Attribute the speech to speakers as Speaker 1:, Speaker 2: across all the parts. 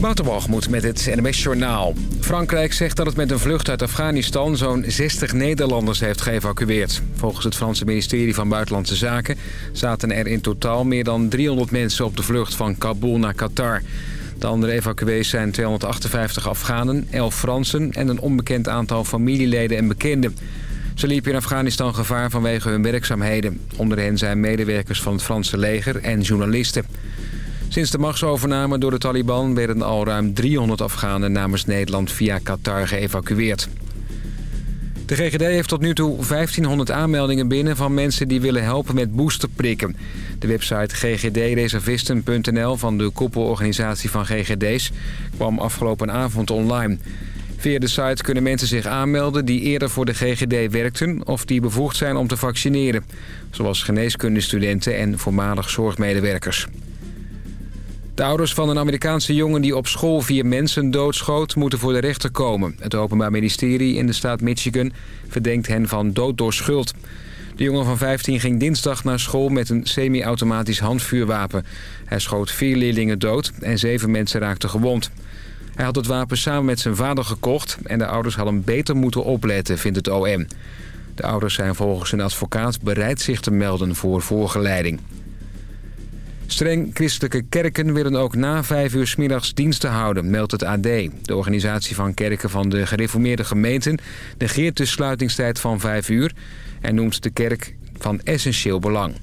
Speaker 1: Waterwalgemoed met het NMS Journaal. Frankrijk zegt dat het met een vlucht uit Afghanistan zo'n 60 Nederlanders heeft geëvacueerd. Volgens het Franse ministerie van Buitenlandse Zaken zaten er in totaal meer dan 300 mensen op de vlucht van Kabul naar Qatar. De andere evacuees zijn 258 Afghanen, 11 Fransen en een onbekend aantal familieleden en bekenden. Ze liepen in Afghanistan gevaar vanwege hun werkzaamheden. Onder hen zijn medewerkers van het Franse leger en journalisten. Sinds de machtsovername door de Taliban werden al ruim 300 Afghanen namens Nederland via Qatar geëvacueerd. De GGD heeft tot nu toe 1500 aanmeldingen binnen van mensen die willen helpen met boosterprikken. De website ggdreservisten.nl van de koepelorganisatie van GGD's kwam afgelopen avond online. Via de site kunnen mensen zich aanmelden die eerder voor de GGD werkten... of die bevoegd zijn om te vaccineren. Zoals geneeskundestudenten en voormalig zorgmedewerkers. De ouders van een Amerikaanse jongen die op school vier mensen doodschoot... moeten voor de rechter komen. Het Openbaar Ministerie in de staat Michigan verdenkt hen van dood door schuld. De jongen van 15 ging dinsdag naar school met een semi-automatisch handvuurwapen. Hij schoot vier leerlingen dood en zeven mensen raakten gewond. Hij had het wapen samen met zijn vader gekocht... en de ouders hadden beter moeten opletten, vindt het OM. De ouders zijn volgens een advocaat bereid zich te melden voor voorgeleiding. Streng christelijke kerken willen ook na vijf uur s middags diensten houden, meldt het AD. De organisatie van kerken van de gereformeerde gemeenten negeert de sluitingstijd van vijf uur... en noemt de kerk van essentieel belang.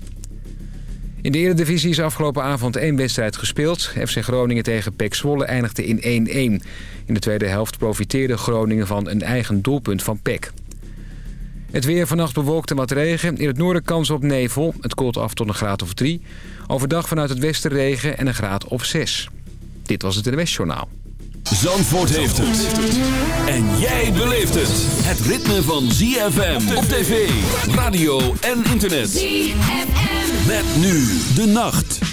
Speaker 1: In de Eredivisie is afgelopen avond één wedstrijd gespeeld. FC Groningen tegen PEC Zwolle eindigde in 1-1. In de tweede helft profiteerde Groningen van een eigen doelpunt van PEC. Het weer vannacht bewolkt en wat regen. In het noorden kans op nevel. Het koelt af tot een graad of 3. Overdag vanuit het westen regen en een graad of 6. Dit was het NWS Journaal.
Speaker 2: Zandvoort heeft het. En jij beleeft het. Het ritme van ZFM op tv, radio en internet. ZFM. Met nu de nacht.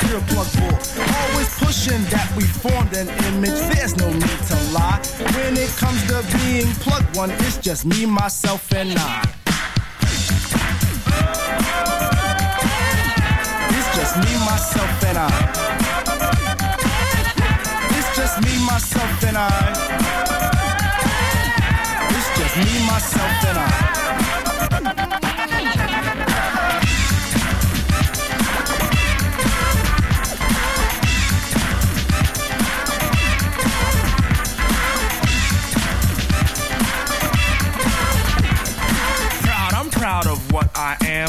Speaker 3: pure plug. Always pushing that we formed an image. There's no need to lie. When it comes to being plug one, it's just me, myself, and I. It's just me, myself, and I. It's just me, myself, and I. It's just me, myself, and I.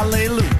Speaker 3: hallelujah.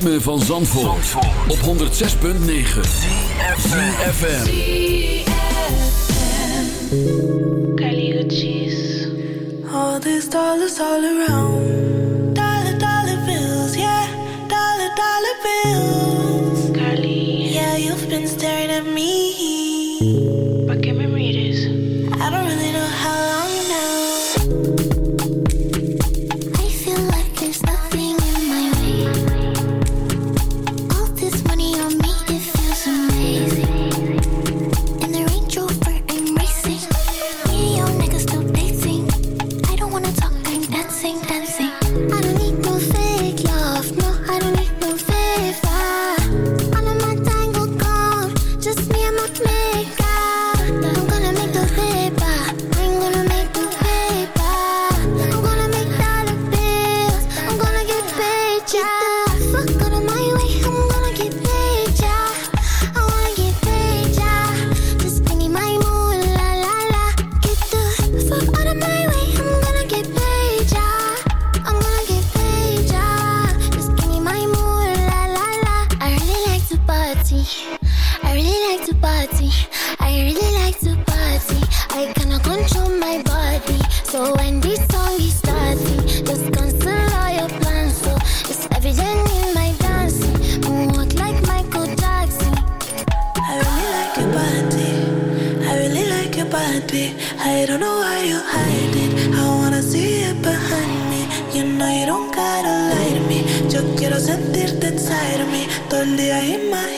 Speaker 4: ritme van Zandvoort, Zandvoort. op 106.9
Speaker 5: CFFM All these dollars all around. Dollar, dollar bills, yeah. Dollar, dollar bills.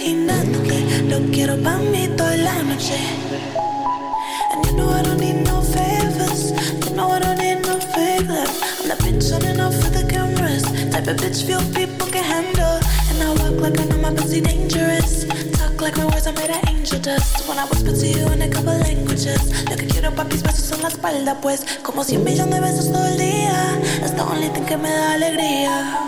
Speaker 5: Imaginándote. Lo quiero pa' mí toda la noche. And you know I don't need no favors. You know I don't need no favors. I'm the bitch running off for the cameras. Type of bitch few people can handle. And I walk like I know my pussy dangerous. Talk like my words are made of angel dust. When I whisper to you in a couple languages. Lo que quiero pa' mis besos en la espalda, pues. Como cien millones de besos todo el día. Es the only thing que me da alegría.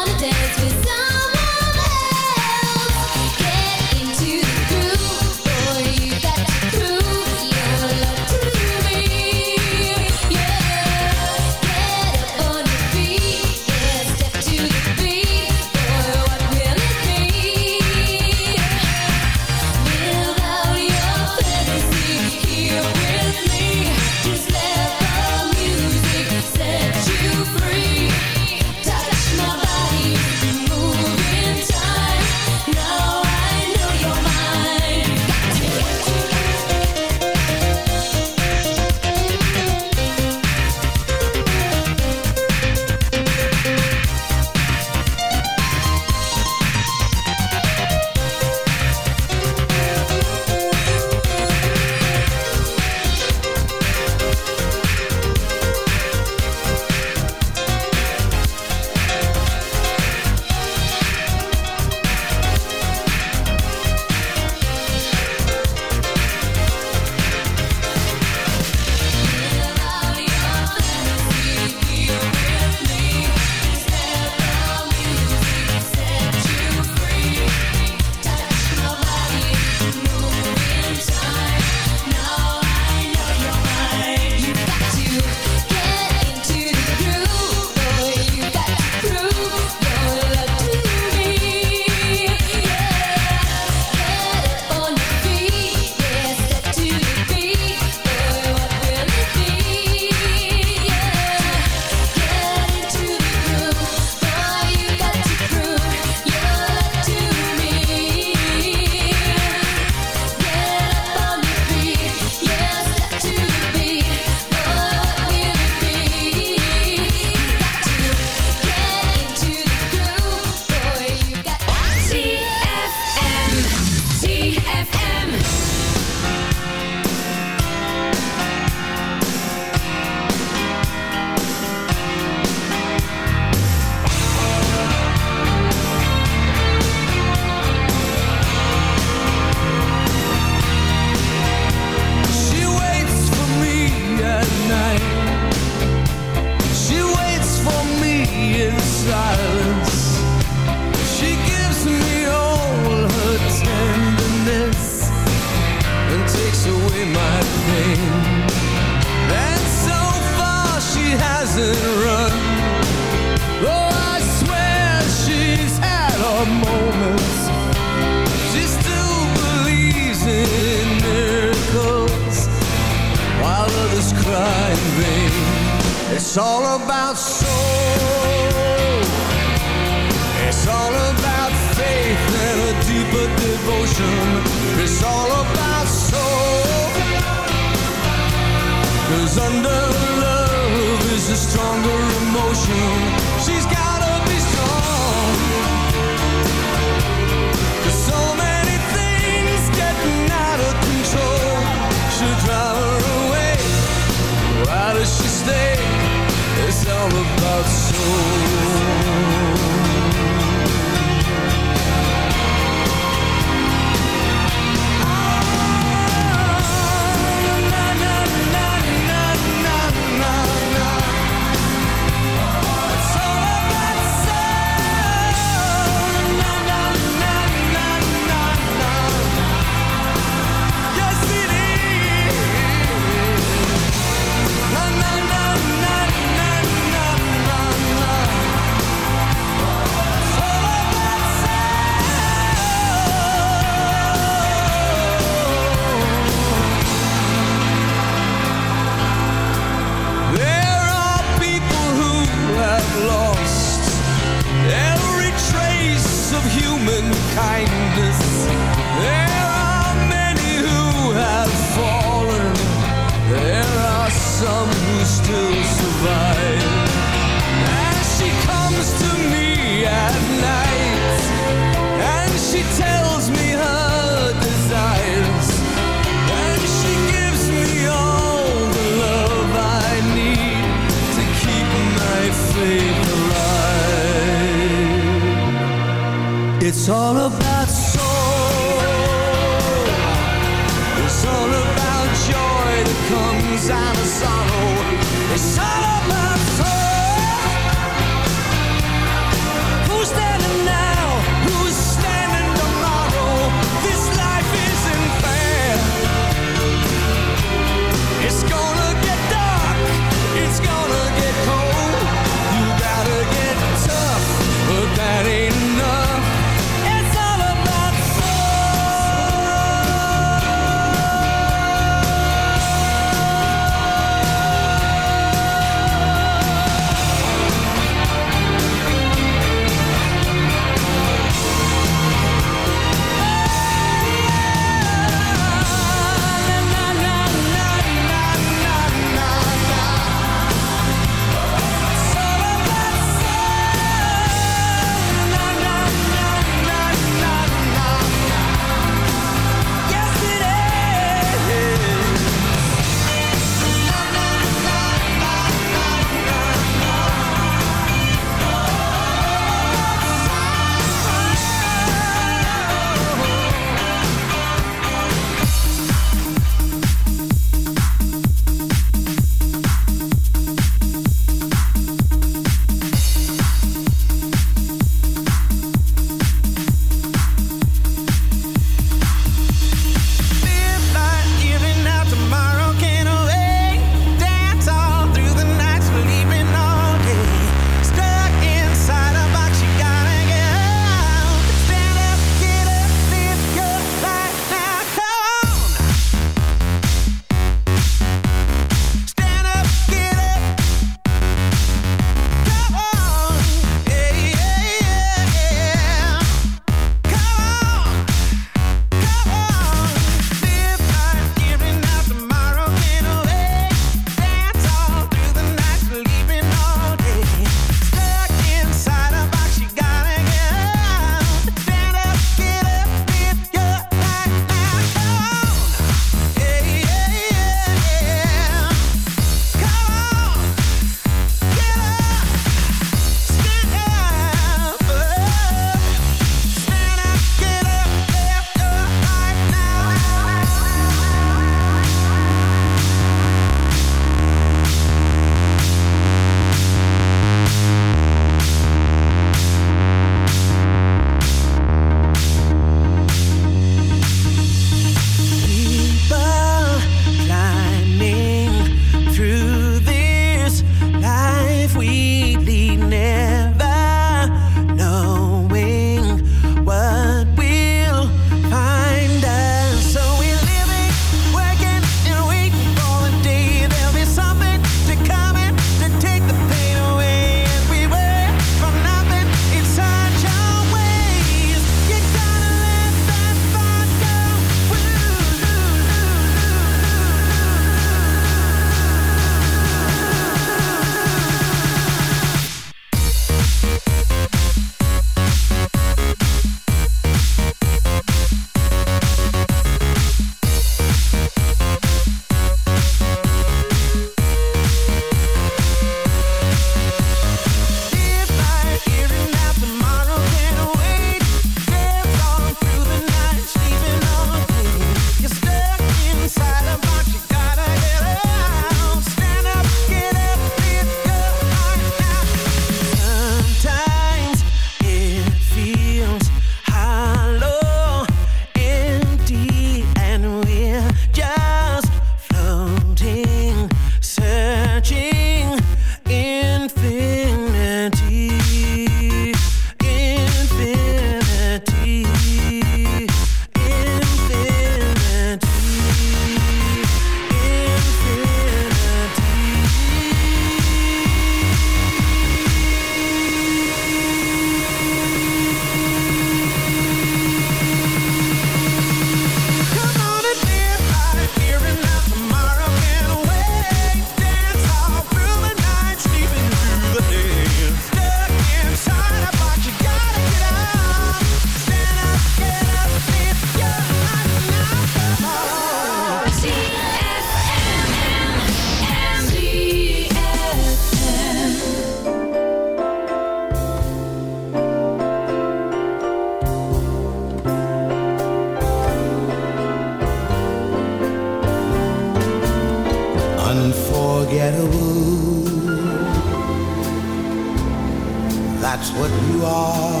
Speaker 6: What you are.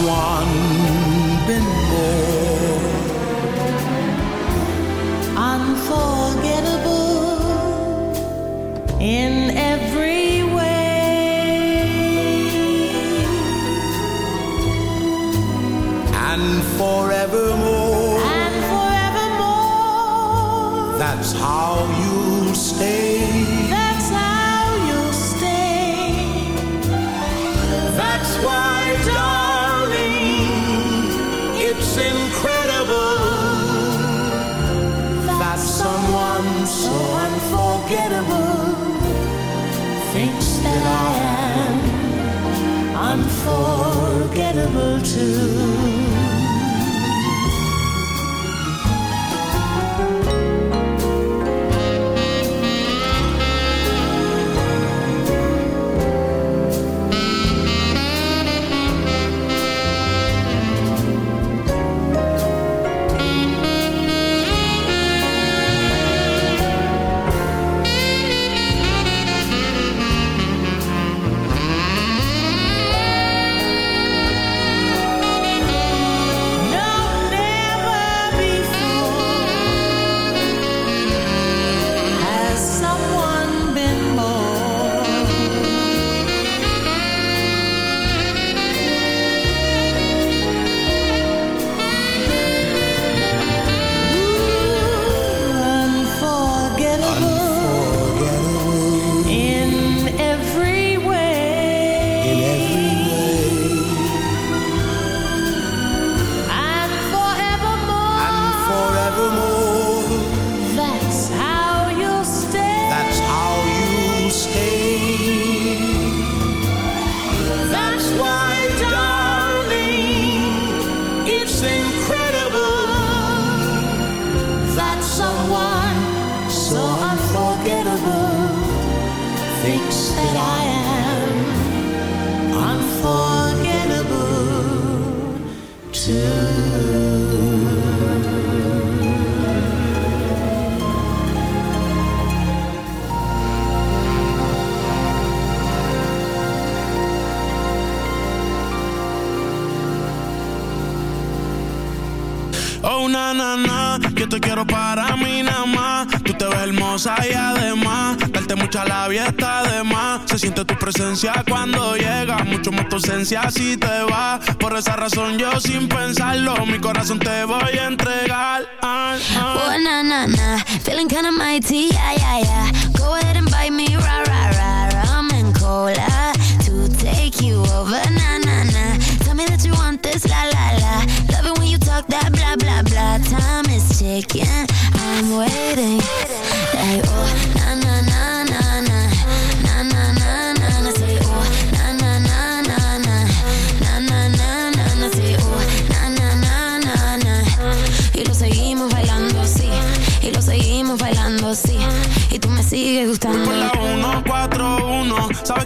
Speaker 6: Someone
Speaker 7: y además, darte mucha labia está. Se siente tu presencia cuando llega, mucho más tu ausencia si te va. Por esa razón yo sin pensarlo, mi corazón te voy a entregar. Ah, ah.
Speaker 8: Oh, na, na, na. Feeling kinda mighty, yeah, yeah, yeah. Go ahead and bite me, rah, rah, rah. Rum cola to take you over, na, na, na. Tell me that you want this, la, la, la. Love it when you talk that blah, blah, blah. Time is ticking,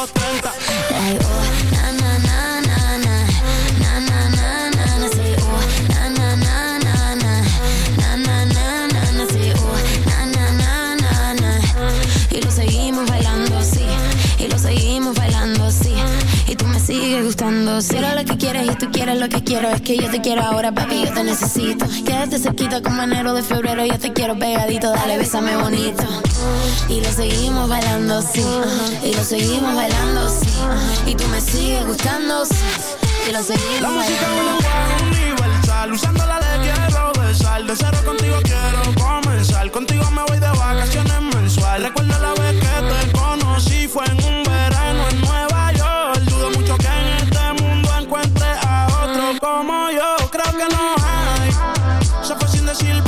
Speaker 7: los 30.
Speaker 8: Yo lo que quieres y tú quieres lo que quiero. Es que yo te quiero ahora, papi, yo te necesito. Quédate cerquita como enero de febrero. Yo te quiero pegadito, dale, bésame bonito. Y lo seguimos bailando, sí. Y lo seguimos bailando, sí. Y tú me sigues gustando, sí. Y lo seguimos
Speaker 9: La música es universal, usándola le quiero besar. De cero contigo quiero comenzar. Contigo me voy de vacaciones mensual. Recuerdo la vez que te conocí, fue en un creo que no hay. Se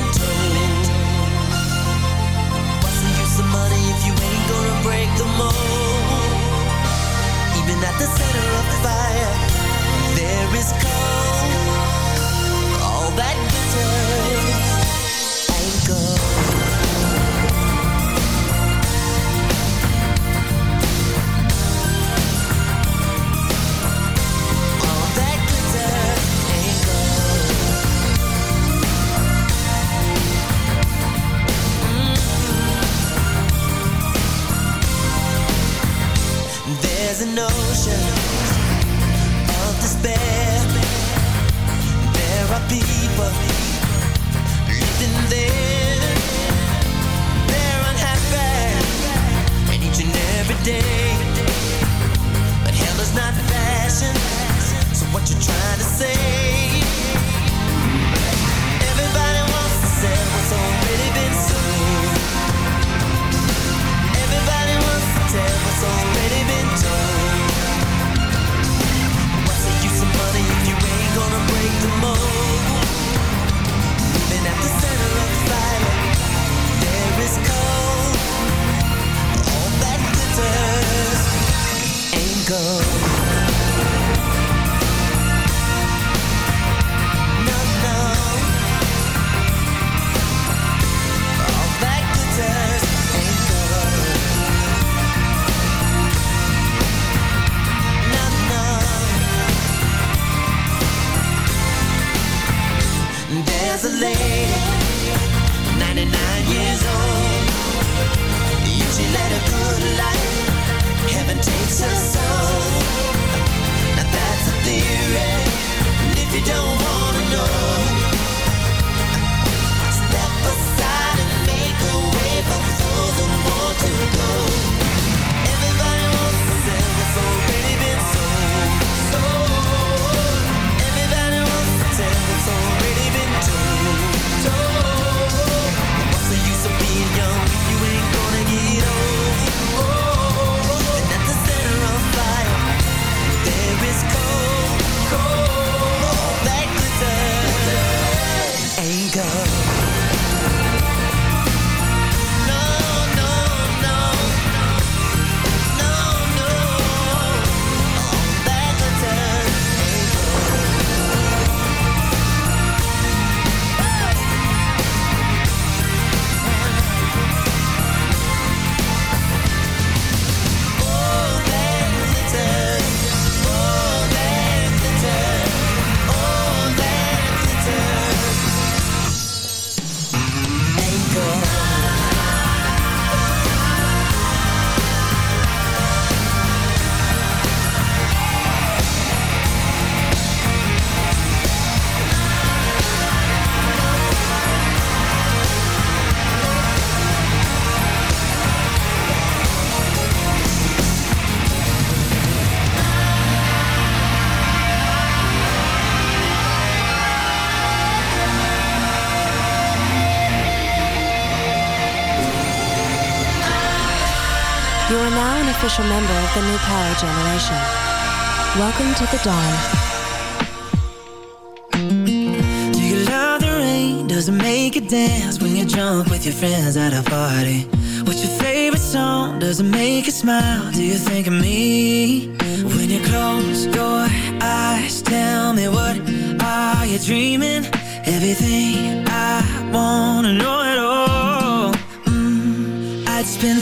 Speaker 10: break? Even at the center of the fire, there is cold.
Speaker 11: Official member of the new power generation. Welcome to the dawn.
Speaker 12: Do you love the rain? Does it make you dance when you're with your friends at a party? What's your favorite song? Does it make you smile? Do you think of me? When you close your eyes, tell me what are you dreaming? Everything I wanna know it all. Mm, I'd spend